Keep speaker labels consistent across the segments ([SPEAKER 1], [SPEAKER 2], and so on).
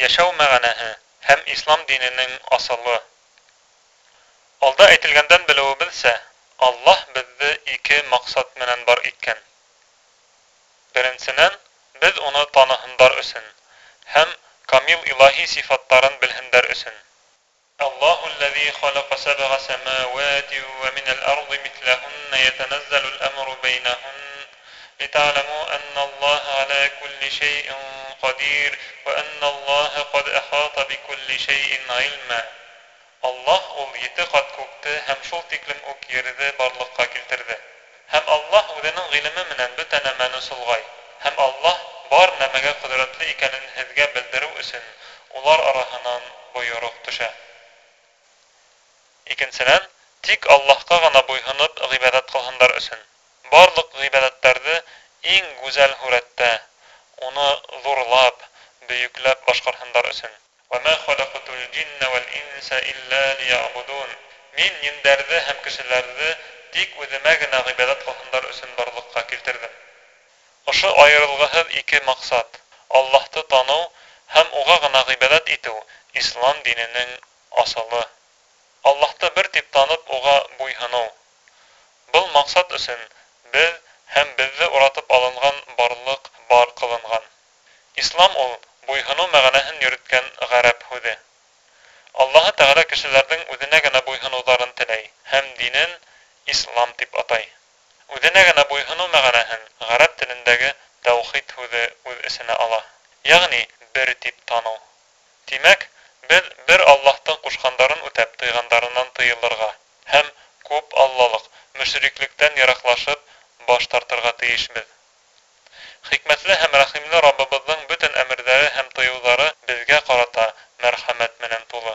[SPEAKER 1] yashov mag'anahi ham islom dinining asuli olda aytilgandan bilsa alloh bizni ikki maqsad bilan bor etgan birinchidan biz uni tanihindor uchun ham kamil ilohiy sifatlarin bilhindar uchun الله الذي خلق سبع سماوات ومن الأرض مثلهن يتنزل الأمر بينهن لتعلموا أن الله على كل شيء قدير وأن الله قد أحاط بكل شيء علما Аллаһ ул йете ҡат күкте һәм шул тиклем үк ерҙе барлыҡҡа килтерҙе. Һәм Аллаһ үҙенең ғилеме менән бөтә нәмәне сулғай. Һәм Аллаһ бар нәмәгә ҡөҙрәтле икәнен һеҙгә белдереү өсөн улар араһынан бойороҡ төшә. Икенсенән, тик Аллаһҡа ғына буйһынып ғибәҙәт ҡылһындар өсөн. Барлыҡ ғибәҙәттәрҙе иң гүзәл һүрәттә, уны зурлап, бөйөкләп башҡарһындар өсөн. وَمَا خَلَقْتُ الْجِنَّ وَالْإِنسَ إِلَّا لِيَعْبُدُونَ Мин ниндәрҙе һәм кешеләрҙе тик үҙемә генә ғибәҙәт ҡылһындар өсөн барлыҡҡа килтерҙем. Ошо айырылғыһыҙ ике маҡсат — Аллаһты таныу һәм уға ғына ғибәҙәт итеү — ислам диненең асылы. Аллаһты бер тип танып, уға буйһыныу. Был максат өсөн без һәм беҙҙе уратып алынған барлыҡ бар ҡылынған. Ислам ул буйһыну мәғәнәһен йөрөткән ғәрәп һүҙе. Аллаһы тәғәлә кешеләрҙең үҙенә генә буйһыныуҙарын теләй һәм динен ислам тип атай. Үҙенә генә буйһыныу мәғәнәһен ғәрәп телендәге тәүхит һүҙе үҙ эсенә ала. Яғни бер тип таныу. Тимәк, беҙ бер Аллаһтың ҡушҡандарын үтәп тыйғандарынан тыйылырға һәм күп аллалыҡ, мөшриклектән яраҡлашып, баш тартырға тейешме. Хикмәтле һәм рәхимле Раббыбызның бөтен әмерләре һәм тоюлары безгә карата мәрхәмәт менән тулы.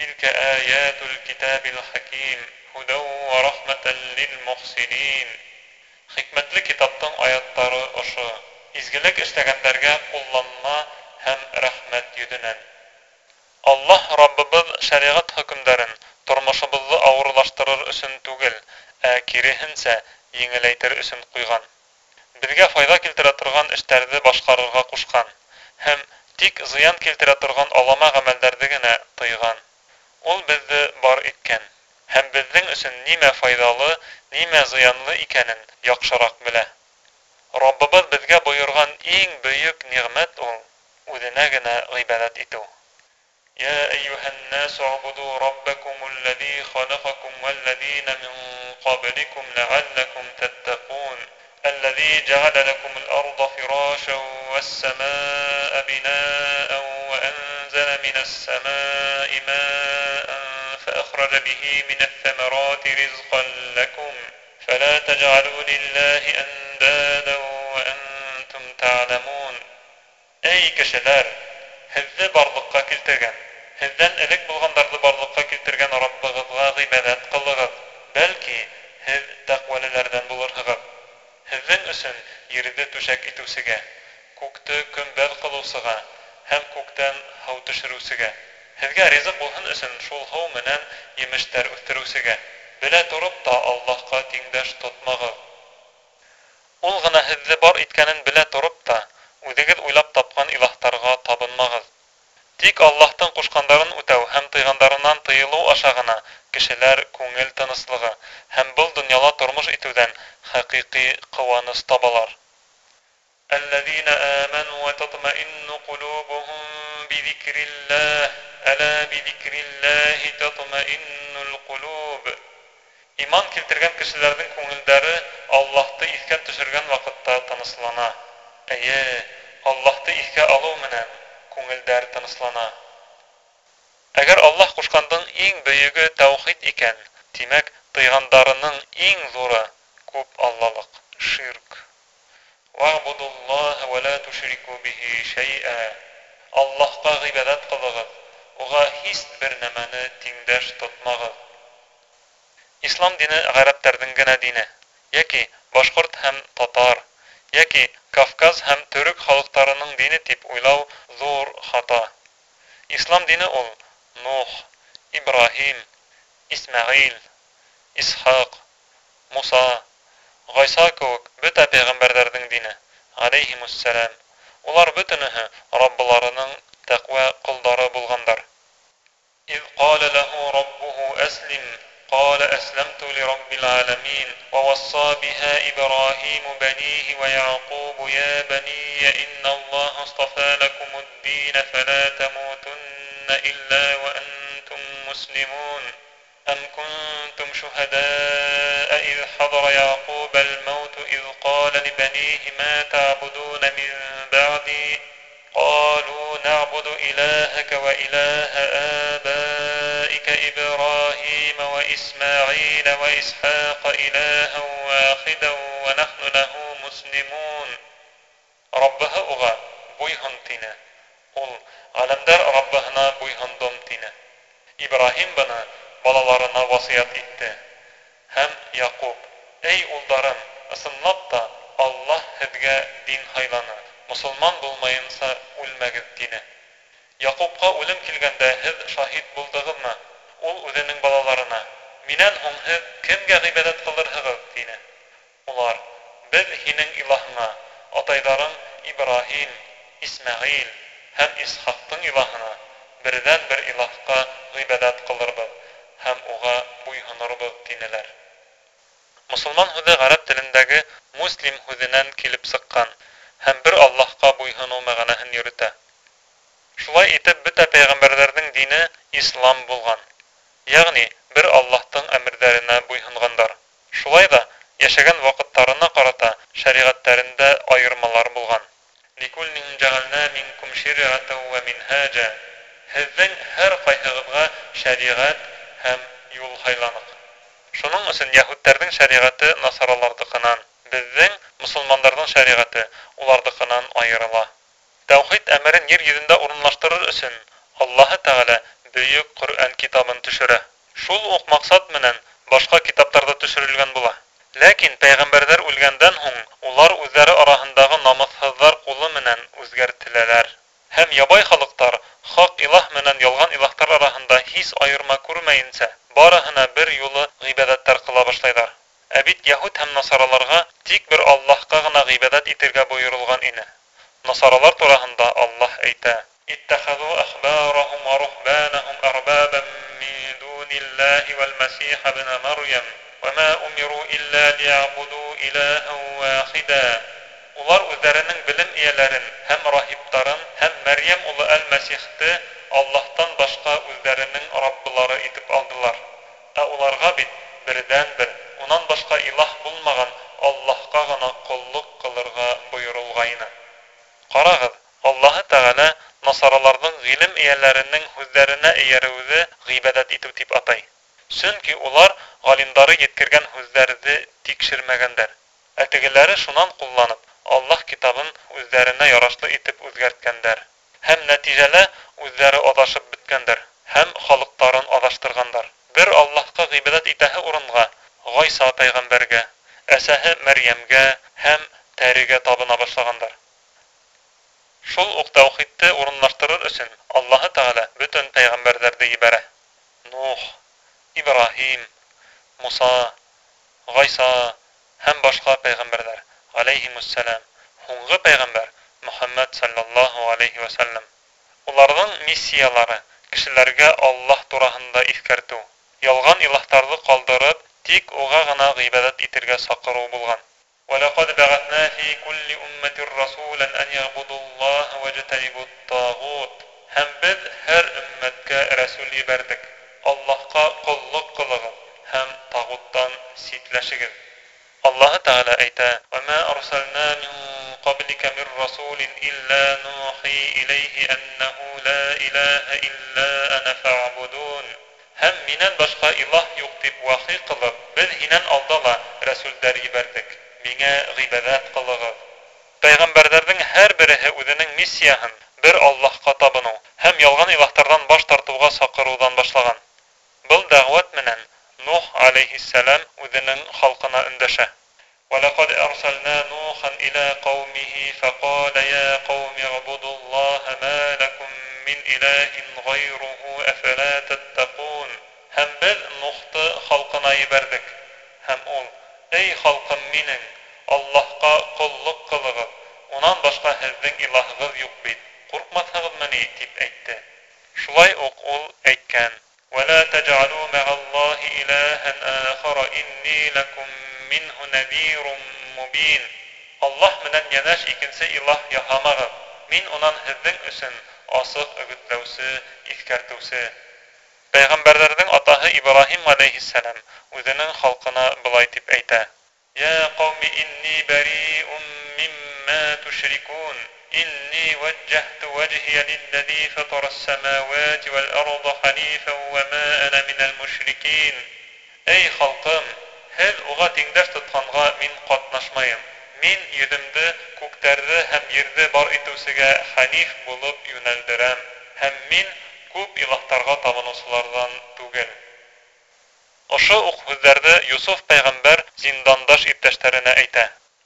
[SPEAKER 1] Тилкә аятул китабил хаким, худа ва рахматан лил мухсинин. Хикмәтле китаптың аяттары ошо. Изгелек эшләгәндәргә кулланма һәм рәхмәт йөҙөнән. Аллаһ раббыбыҙ шәриғәт хөкемдәрен тормышыбызны авырлаштырыр өчен түгел, ә киреһенсә еңеләйтер өсөн ҡуйған. Бергә файҙа килтерә торған эштәрҙе башҡарырға ҡушҡан һәм тик зыян килтерә торған алама ғәмәлдәрҙе генә тыйған. Ул беҙҙе бар иткән һәм беҙҙең өсөн нимә файҙалы нимә зыянлы икәнен яҡшыраҡ белә. Роббыбыҙ беҙгә бойорған иң бөйөк ниғмәт ул үҙенә генә ғибәләт итеү. Я әйюһәннә сабуду раббәкумулләди ханыфакумәлләдинәң قبلكم لعلكم تتقون الذي جعل لكم الأرض فراشا والسماء بناء وأنزل من السماء ماء فأخرج به من الثمرات رزقا لكم فلا تجعلوا لله أندادا وأنتم تعلمون أي كشلال هذ برضقا كلتغن هذن إلك بلغندرد برضقا كلتغن ربغض غاضي بدات قلغض Бәлки, һеҙ булыр булырһығыҙ. Һеҙҙең өсөн йөрәдә түшәк итеүсегә, күкте көмбәл ҡылыусыға һәм күктән һау төшөрөүсегә. Һеҙгә ризыҡ булһын өсөн шул һыу менән емештәр үҫтереүсегә. Белә тороп та Аллаһка тиңдәш тотмагы. Ул ғына һеҙҙе бар иткәнен белә тороп та, үҙегеҙ уйлап тапҡан илаһтарға табынмағыҙ. Тик Аллаһтың ҡушҡандарын үтәү һәм тыйғандарынан тыйылыу аша кешеләр күңел тыныслығы һәм был донъяла тормыш итеүдән хәқиқи ҡыуаныс табалар. Әлләзина ааман ва татмаинну кулубухум бизикриллаһ. Әлә бизикриллаһи татмаиннул кулуб. Иман килтергән кешеләрнең күңелләре Аллаһты искә төшергән вакытта тыныслана. Әйе, Аллаһты искә алу менән күңелләр тыныслана. Әгәр Аллаһ кушкандың иң бөйеге тәухид икән, тимәк, тыйгандарының иң зуры күп аллалық, ширк. Вағбудуллаһ ва ла тушрику бихи шайа. Аллаһка гыйбадат кылыгыз. Уга бер нәмәне тиңдәш тотмагыз. Ислам дине гарәптәрнең генә дине, яки башкорт һәм татар, яки Кавказ һәм түрік халықтарының дине дип уйлау зор хата. Ислам дине ол, نوح إبراهيم إسماعيل إسحاق موسى Муса, Гайса кеүек бөтә пәйгамбәрҙәрҙең дине, алейһимүссәләм. رب бөтөнөһө تقوى قل ҡолдары الغندر إذ قال له ربه أسلم قال أسلمت لرب العالمين ووصى بها إبراهيم بنيه ويعقوب يا بني إن الله اصطفى لكم الدين فلا تموتن إلا وأنتم مسلمون أم كنتم شهداء إذ حضر يعقوب الموت إذ قال لبنيه ما تعبدون من بعدي قالوا نعبد إلهك وإله آبائك إبراهيم وإسماعيل وإسحاق إلها واحدا ونحن له مسلمون رب هؤلاء بويهنتنا Ул «Ғаләмдәр Раббыһына буйһондом» тине. Ибраһим бана балаларына васыят итте. Һәм Яҡуб, «Эй улдарым, ысынлап та Аллаһ һеҙгә дин һайланы, Мусламан булмайынса үлмәгеҙ» тине. Яҡубҡа үлем килгәндә һеҙ шаһит булдығыҙмы? Ул үҙенең балаларына, «Минән һуң һеҙ кемгә ғибәдәт ҡылырһығыҙ» тине. Улар, «Беҙ һинең илаһыңа, атайҙарың Ибраһим, Исмәғил, һәм исхаттың илаһына берҙән бер илаһҡа ғибәҙәт ҡылырбыҙ һәм уға буйһонорбыҙ тинеләр мосолман һүҙе ғәрәп телендәге муслим һүҙенән килеп сыҡҡан һәм бер аллаһҡа буйһоноу мәғәнәһен йөрөтә шулай итеп бөтә пәйғәмбәрҙәрҙең дине ислам булған яғни бер аллаһтың әмерҙәренә буйһонғандар шулай ҙа йәшәгән ваҡыттарына ҡарата шәриғәттәрендә айырмалар булған لِكُلِّنْ جَعَلْنَا مِنْكُمْ شِرِعَةً وَمِنْهَاجًا Һеҙҙең һәр ҡайһығыҙға шәриғәт һәм юл һайланыҡ. Шуның өсөн яһүдтәрҙең шәриғәте насараларҙыҡынан, беҙҙең мосолмандарҙың шәриғәте уларҙыҡынан айырыла. Тәүхид әмерен ер йөҙөндә урынлаштырыр өсөн Аллаһы Тәғәлә бөйөк Ҡөрьән китабын төшөрә. Шул уҡ максат менән башка китаптарҙа төшөрөлгән була. Ләкин пәйғәмбәрҙәр үлгәндән һуң улар үҙләре араһындағы намысһыҙҙар ҡулы менән үзгәртеләләр. Һәм ябай халыҡтар хаҡ илаһ менән ялған илаһтар араһында һис айырма күрмәйенсә, барыһына бер юлы ғибадаттар ҡыла башлайҙар. Әбит яһуд һәм насараларға тик бер Аллаһҡа ғына ғибәҙәт итергә буйырылған ине. Насаралар тураһында Аллаһ әйтә: "Иттахазу ахбарахум ва рухбанахум арбабан мин дуниллаһи вал-масиһ бина марйам" وما أمروا إلا ليعبدوا إلها واحدا Улар үзләренең белем ияләрен һәм раһибтарын һәм Мәрйәм улы Әл-Мәсихте Аллаһтан башка үзләренең Раббылары итеп алдылар. Ә уларга бит бердән бер, унан башка илаһ булмаган Аллаһка гына куллык кылырга буйрылгайны. Карагыз, Аллаһы Тәгалә Насараларның гилем ияләренең үзләренә ияреүе гыйбадат итеп дип атай. Сөнки улар ғалимдары еткергән һүҙҙәрҙе тикшермәгәндәр. Әтегеләре шунан ҡулланып, Аллаһ китабын үҙҙәренә ярашлы итеп үҙгәрткәндәр. Һәм нәтижәлә үҙҙәре аҙашып бөткәндәр, һәм халыҡтарын аҙаштырғандар. Бер Аллаһҡа ғибәдәт итәһе урынға, Ғайса пәйғәмбәргә, әсәһе Мәрйәмгә һәм тәригә табына башлағандар. Шул уҡ тәүхитте урынлаштырыр өсөн Аллаһы Тәғәлә бөтөн пәйғәмбәрҙәрҙе ебәрә. Нух, İbrahim, Musa, Gaysa hem başka peygamberler aleyhimusselam, hungi peygamber Muhammed sallallahu aleyhi ve sellem. Onlardan missiyaları kişilerge Allah durahında ifkertu, yalgan ilahtarlı kaldırıp, tik oğa gana gıybadət itirge sakırı bulgan. وَلَقَدْ بَعَثْنَا فِي كُلِّ أُمَّةٍ رَسُولًا أَنْ يَعْبُدُوا اللَّهَ وَيَجْتَنِبُوا الطَّاغُوتَ Hem biz her ümmetke Resul iberdik. Аллаһка кулдык кылыгы һәм тагыттан ситләшигез. Аллаһ таала әйтә: "Ва арсална мин кабликә мин расулин илля нухи илейхи аннаху ла илаһа илля ана фаъбудун". Һәм менән башка илаһ юк дип вахи кылып, без һинән алдала расулдар ибәрдек. Менә гыйбадат кылыгы. Пайгамбарларның һәр береһе үзенең миссиясын бер Аллаһка табыну һәм ялган илаһтардан баш тартуга сакырудан башлаган. Бұл дағуат менен Нух алейхиссалам өзінің халқына үндәшә. وَلَقَدْ أَرْسَلْنَا نُوحًا إِلَى قَوْمِهِ فَقَالَ يَا قَوْمِ اعْبُدُوا اللَّهَ مَا لَكُمْ مِنْ إِلَٰهٍ غَيْرُهُ أَفَلَا تَتَّقُونَ Һәм без Нухты халкына ебәрдек. Һәм ул: "Эй халкым минең, Аллаһка куллык кылыгыз. Унан башка һезнең илаһыгыз юк бит. Куркмасагызмыни?" дип әйтте. Шулай ук ул әйткән: ولا تجعلوا مع الله إلها آخر إني لكم منه نذير مبين الله менән янаш икенсе илаһ яһамагыз мин унан һеҙҙең өсөн асыҡ өгөтләүсе иҫкәртеүсе пәйғәмбәрҙәрҙең атаһы ибраһим ғәләйһиссәләм үҙенең халҡына былай тип әйтә يا قوم إني بريء مما تشركون إني وجهت وجهي للذي فطر السماوات والأرض حنيفا وما أنا من المشركين أي خلقم هل أغاتين دشت تطنغا من قط نشمين من يذنب كوكترد هم يرد بار إتوسيغا خليف بولب ينالدرام هم من كوب إلهترغا تابنوسلاردان Ошо ук хүздәрдә Юсуф пайгамбер зиндандаш иптәшләренә әйтә.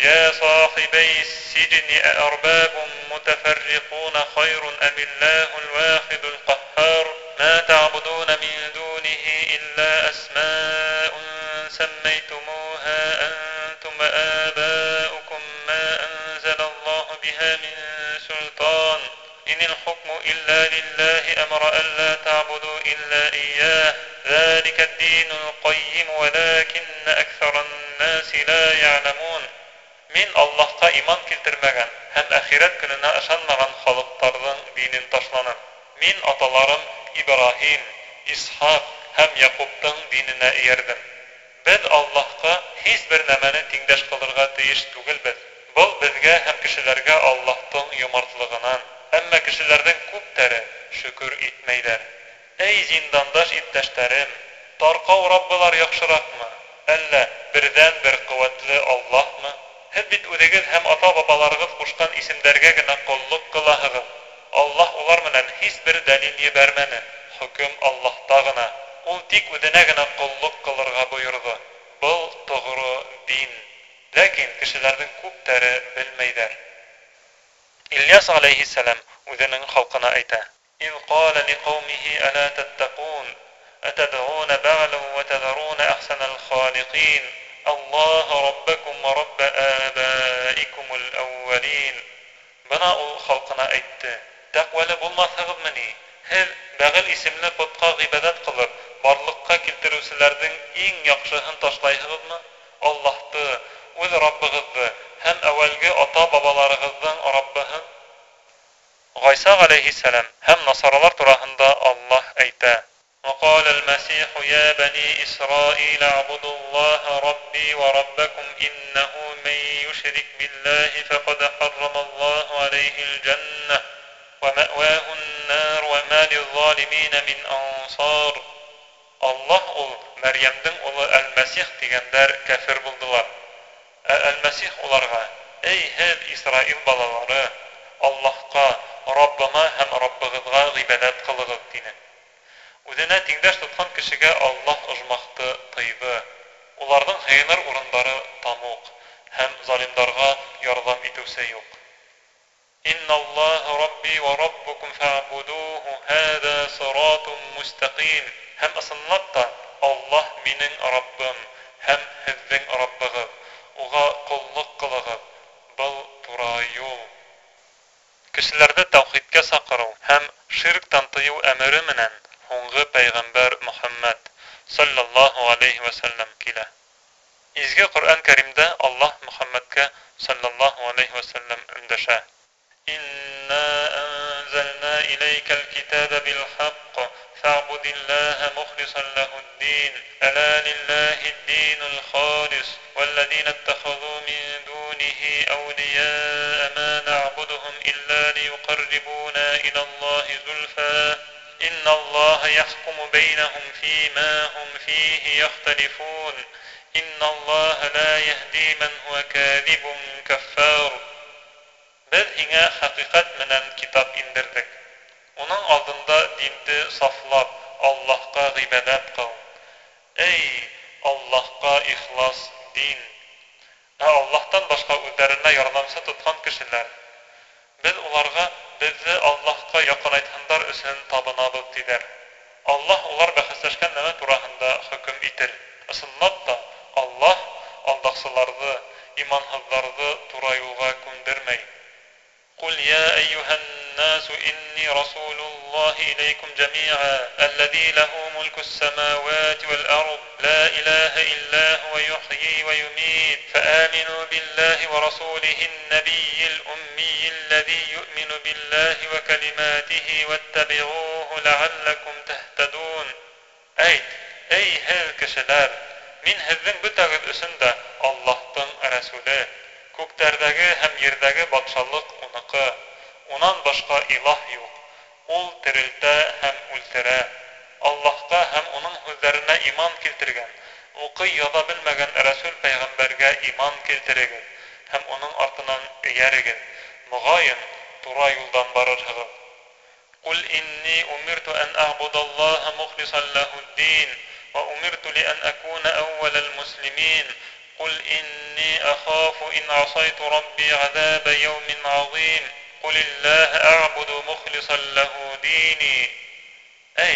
[SPEAKER 1] يا صاحبي السجن أأرباب متفرقون خير أم الله الواحد القهار ما تعبدون من دونه إلا أسماء سميتموها أنتم وآباؤكم ما أنزل الله بها من سلطان إن الحكم إلا لله أمر ألا تعبدوا إلا إياه ذلك الدين القيم ولكن أكثر الناس لا يعلمون Мин Аллаһка иман килтермәгән һәм әхирәт көненә ышанмаған халыҡтарҙың динен ташланым. Мин аталарым Ибраһим, Исхак һәм Яҡуптың диненә эйәрҙем. Без Аллаһка һис бер нәмәне тиңдәш ҡылырға тейеш түгелбеҙ. Был беҙгә һәм кешеләргә Аллаһтың йомартлығынан. Әммә кешеләрҙең күптәре шөкөр итмәйҙәр. Эй зиндандаш иптәштәрем, тарҡау Раббылар яҡшыраҡмы? Әллә берҙән-бер ҡеүәтле Аллаһмы? һеҙ бит үҙегеҙ һәм ата-бабаларығыҙ ҡушҡан исемдәргә генә ҡоллоҡ ҡылаһығыҙ. Аллаһ улар менән һис бер дәлил ебәрмәне. Хөкем Аллаһта гына. Ул тик үҙенә генә ҡоллоҡ ҡылырға буйырҙы. Был тоғро дин. Ләкин кешеләрҙең күптәре белмәйҙәр. Ильяс алейхиссалам үҙенең халҡына әйтә: "Ин ҡала ли ҡаумиһи ана таттақун, атадауна баалу ва тазаруна Аллах Раббакум Рабб Абаикум Ал-Аввалин. Бына ул халкына әйтте. Тәкъвале булмасагызмы ни? Һәр бәгыл исемле путка гыйбадат кылып, барлыкка килтерүчеләрнең иң яхшысын ташлайсызмы? Аллаһты, үз Раббыгызны һәм әвәлге ата-бабаларыгызның Раббыгын Гайса алейхиссалам һәм насаралар турында Аллаһ وقال المسيح يا بني إسرائيل اعبدوا الله ربي وربكم إنه من يشرك بالله فقد حرم الله عليه الجنة ومأواه النار وما للظالمين من أنصار الله أول مريم دن أول المسيح ديگن در كفر بلدلار المسيح أولارغا أي هذ إسرائيل بلالار الله قا ربما هم ربغضغا غبادات قلغا үҙенә тиңдәш тотҡан кешегә Аллаһ ожмахты тыйҙы. Уларҙың хәйнер урындары тамуҡ һәм залимдарға ярҙам итеүсе юҡ. Инна Аллаһ Рабби ва Раббукум фаъбудуһу хаза сиратум мустақим. Һәм ысынлатта Аллаһ минең Раббым һәм һеҙҙең Раббығыҙ. Уға ҡуллыҡ ҡылығыҙ. Был тура юл. Кешеләрҙе тәүхидкә саҡырыу һәм ширктан тыйыу әмере менән hongy paýgambar Muhammad sallallahu alayhi we sellem kile. Izge Kur'an Kerimde Allah Muhammedke sallallahu alayhi ve sellem öndeşe. İnna enzelna ileykel kitabe bil hakk fa'budillaha muhlisan lehu'd-din. Ela lillahi'd-dinul halis vellezina ittahazu min dunihi awliya'a ma na'buduhum illa liyuqarribuna ila Allahi zulfa. إن الله яхкуму بينهم фии маа хум фиихи яхталифуул» الله Аллаха ла яхди ман уа калибум каффар» «Быд ина хаqiqat minan kitab indirdik» «Una azinda dindi saflab Allahqa ghibadab qawm» «Ay, Allahqa ikhlas din» «Allahtan bashqa uddarina yarnamsa tutqan kishinlar» «Biz ularga» беҙҙе Аллаһҡа яҡынайтһындар өсөн табынабыҙ тиҙәр. Аллаһ улар бәхәсләшкән нәмә тураһында хөкем итер. Ысынлап та Аллаһ алдаҡсыларҙы, иманһыҙҙарҙы тура юлға күндермәй. Ҡул я әйюһәнн الناس إني رسول الله إليكم جميعا الذي له ملك السماوات والأرض لا إله إلا هو يحيي ويميت فآمنوا بالله ورسوله النبي الأمي الذي يؤمن بالله وكلماته واتبعوه لعلكم تهتدون أي أي هل كشلار من هذن بتغد أسنده الله رسوله Kukter'deki hem yerdeki bakşallık unakı, Унан башҡа илаһ юҡ. Ул терелтә һәм үлтерә. Аллаһҡа һәм уның һүҙҙәренә иман килтергән, уҡый яҙа белмәгән Рәсүл пәйғәмбәргә иман килтерегеҙ һәм уның артынан эйәрегеҙ. Моғайын, тура юлдан барырһығыҙ. قل إني أمرت أن أعبد الله مخلصا له الدين وأمرت لأن أكون أول المسلمين قل إني أخاف إن عصيت ربي عذاب يوم عظيم قل الله اعبد مخلصا له ديني اي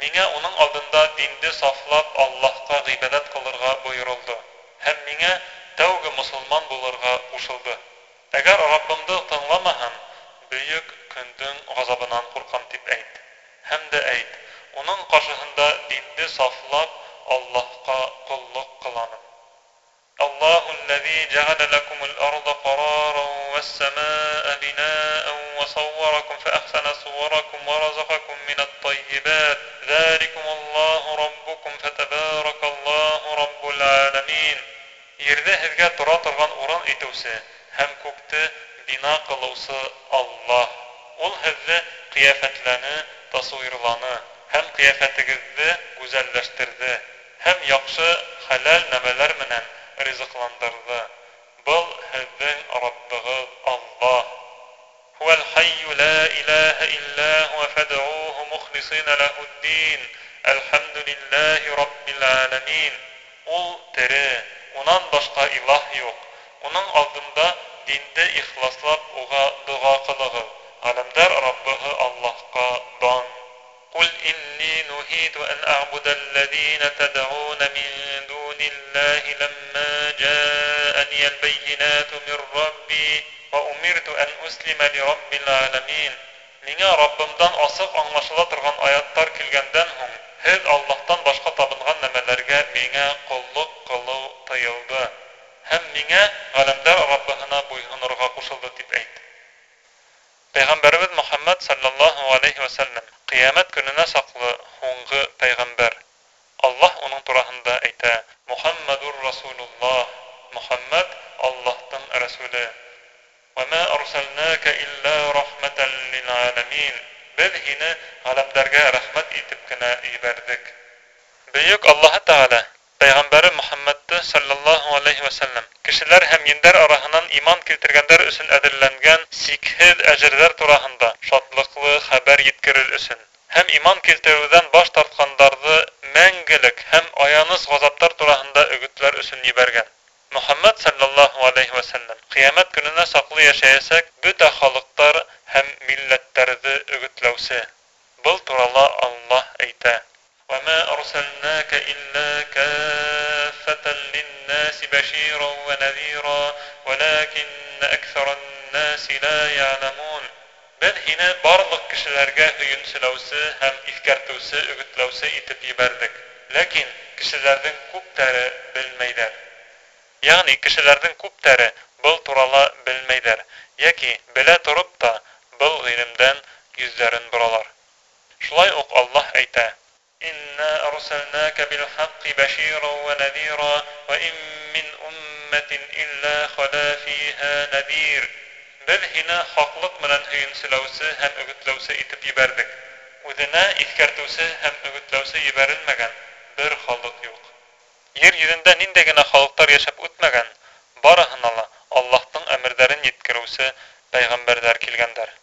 [SPEAKER 1] миңә уның алдында динде сафлап Аллаһка гыйбадат кылырга буйрылды һәм миңә тәуге мусламан булырга ушылды әгәр Раббымды тыңламасам бөек көндән газабынан куркам дип әйт һәм дә әйт уның каршысында динде сафлап Аллаһка куллык кылам الله الذي جعل لكم الأرض قرارا والسماء بناء وصوركم فأحسن صوركم ورزقكم من الطيبات ذلكم الله ربكم فتبارك الله رب العالمين يرده هذكا تراتر غن أوران إتوسى هم كوكت بنا قلوس الله قل هذ قيافت لنا تصوير لنا هم قيافت غذة غزل لشترده هم يقشى خلال نبالر منن rızıklandırdı. Bul hüzün Rabbiniz Allah. Huvel hayyu la ilahe illa huve fed'uhu muhlisine lehuddin. Elhamdülillahi Rabbil alemin. Ol teri, ondan başka ilah yok. Onun adında dinde ihlaslap oğa dua kılığız. Alemdar Rabbihi Allah'a dan. قل إني نهيت أن أعبد الذين تدعون من دون دون الله لما جاءني البينات من ربي وأمرت أن أسلم لرب العالمين Миңа Роббымдан асып аңлашыла торган аяттар килгәндән һуң, һез Аллаһтан башка табынган нәмәләргә миңа куллык кылу таялды. Һәм миңа галәмдә Роббына буйһынырга кушылды дип әйтте. Пәйгамбәрбез Мухаммад саллаллаһу алейһи ва саллям, кыямат көненә сакла, һуңгы пәйгамбәр уның тураһында әйтә: "Мухаммадур Расулуллах Мухаммад Аллаһтың рәсүле Ва мә арсалнака илля рахматан лил аламин." Без һине галамдарга рахмат итеп кенә ибәрдек. Бөек Аллаһ Таала Пайғамбары мухаммадты саллаллаһу алейхи ва саллям кешеләр һәм яндар араһынан иман килтергәндәр өчен әзерләнгән сикһид әҗерләр тураһында шатлыклы хәбәр еткерел өчен һәм иман килтерүдән баш тартканнарды мәңгелек һәм аяныс газаптар тураһында өгөтләр өсөн ебәргән Мөхәммәд саллаллаһу алейһи ва саллам кыямат көнүнә саклы яшәсәк, бүт халыктар һәм милләтләрне өгөтләүсе. Бу турала Аллаһ әйтә: "Ва мә арсалнака илля кафатан лин баширан ва назира, валакин акъсара-н-нас ла яъламун". Бәлки, барлык кешеләргә һәм өйрәтүсе үгетләүсе итеп ебәрдек. Ләкин кешеләрҙең күптәре белмәйҙәр. Яғни кешеләрҙең күптәре был турала белмәйҙәр. Яки белә тороп та был ғилемдән йөзләрен боралар. Шулай ук Аллаһ әйтә: "Инна арсалнака биль-хакки баширан ва назира ва ин мин умматин илля хада фиха назир". Бәлки нә хаклык менән һөйүнсәләүсе һәм үгетләүсе итеп ибәрдек үҙенә иҫкәртеүсе һәм өгөтләүсе ебәрелмәгән бер халык юк. Ер йөҙөндә ниндәй генә халыҡтар яшәп үтмәгән, барыһына ла Аллаһтың әмерҙәрен еткереүсе пәйғәмбәрҙәр килгәндәр.